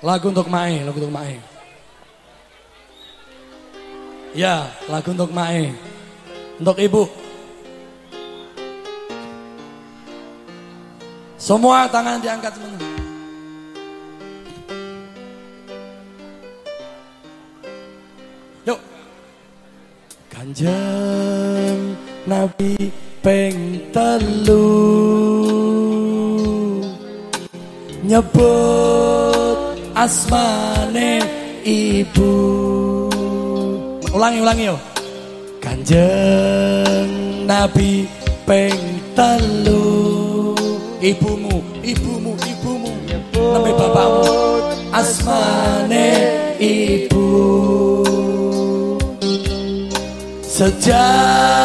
Lagu untuk Mae, lagu untuk Mae. Ya, lagu untuk Mae. Untuk Ibu. Semua tangan diangkat semua. Yuk. Kanjeng Nabi peng telu nyebut asmane ibu. Ulangi ulangi yo. Kanjeng nabi peng telu. Ibumu ibumu ibumu. Nabi bapakmu. Asmane ibu. Sejatine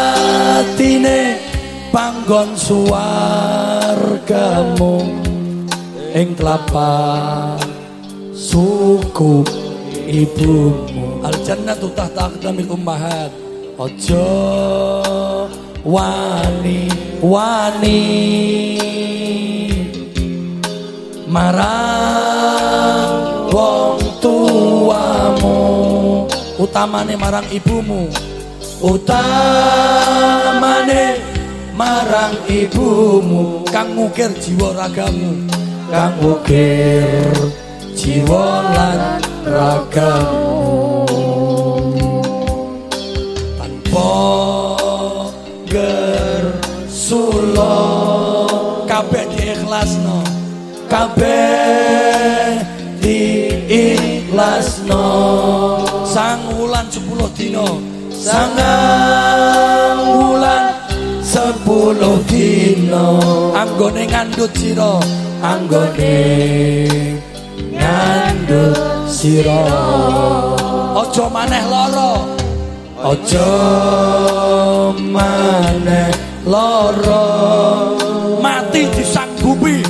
panggon suwargamu. Ing telapak suku ibumu. Al jannatu tahta aqdamil ummahat. Ojo wani wani. Marang wong tuamu utamane marang ibumu. Utamane marang ibumu. Kang ngukir jiwa ragamu. Kang ngukir jiwa lan ragamu. Tanpa gersulo kabeh diikhlasno kabeh diikhlasno. Sang wulan 10 dino sangang wulan sepuluh dino anggone ngandut siro anggone ngandut sira. Aja maneh lara. Aja maneh lara. Mati disanggupi.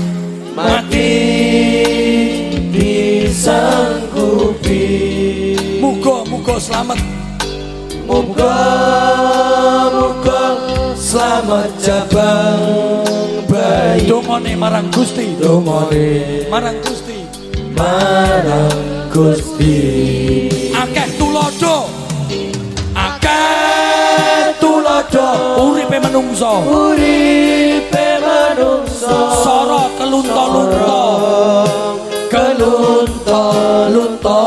Mati disanggupi. Muga muga slamet muga muga slamet jabang bayi. Dongone marang gusti. Dongone marang gusti. Marang Gusti. Akeh tulodo akeh tulodo uripe menungso uripe menungso soro kelunto-lunto kelunto-lunto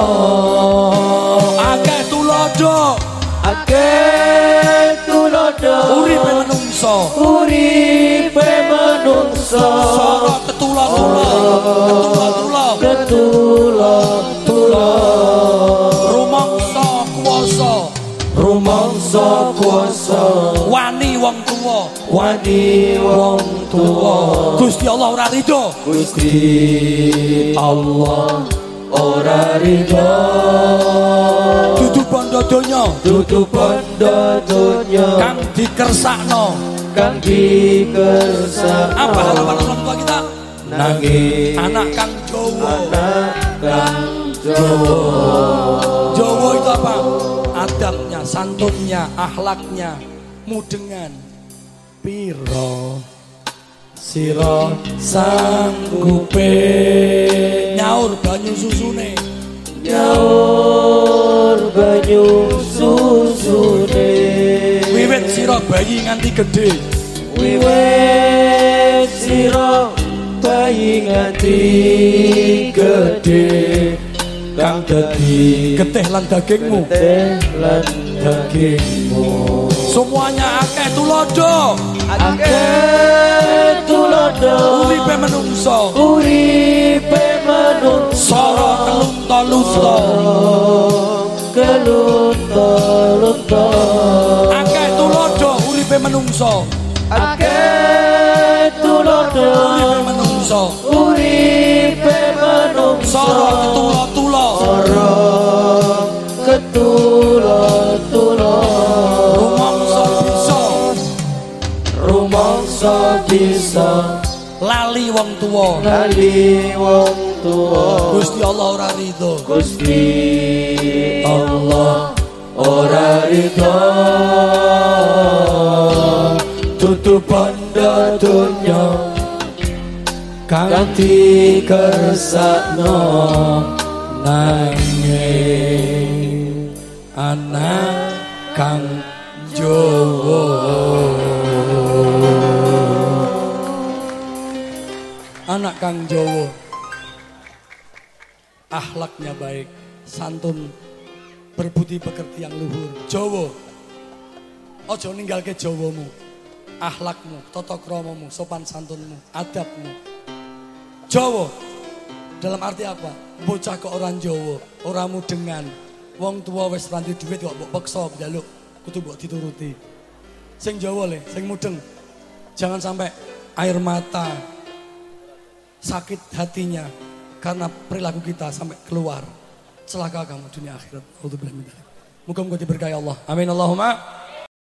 akeh tulodo akeh tulodo uripe menungso rumangsa kuwasa wani wong tuwa. Wani wong tuwa. Gusti Allah ora rido Gusti Allah ora rido dudu bondo donya. Dudu bondo donya. Kang dikersakno. Kang dikersakno. Apa harapan orang tua kita? Nanging anak kang Jowo. Anak kang Jowo. Jowo itu apa adabnya santunnya akhlaknya mudengan. Piro siro sanggupe. Nyaur banyu susune. Nyaur banyu susune. Wiwit siro bayi nganti gede wiwit siro bayi nganti gede kang dadi. Getih lan dagingmu. Getih lan dagingmu. Semuanya akeh tulodo. Akeh tulodo. Uripe menungso. Uripe menungso. Soro kelunto lunto. Kelunto lunto. Akeh tulodo uripe menungso. Akeh tulodo. Uripe menungso. Uripe soro ketulo-tulo. Soro ketulo-tulo. Rumangsa bisa. Rumangsa bisa. Lali wong tuwa. Lali wong tuwa. Gusti Allah ora rido Gusti Allah ora rido tutup panda dunya kang dikersakno nanging anak kang Jawa. Anak kang Jawa. Akhlaknya baik santun berbudi pekerti yang luhur. Jawa. Ojo ninggalke Jawamu akhlakmu tata kramamu sopan santunmu adabmu Jawa. Dalam arti apa? Bocah kok orang Jawa oramu dengan wong tua wis ranti duit kok mbok peksa njaluk kudu mbok dituruti. Sing Jawa le sing mudeng. Jangan sampai air mata sakit hatinya karena perilaku kita sampai keluar. Celaka kamu dunia akhirat. Muka-muka diberkahi Allah. Amin. Allahumma.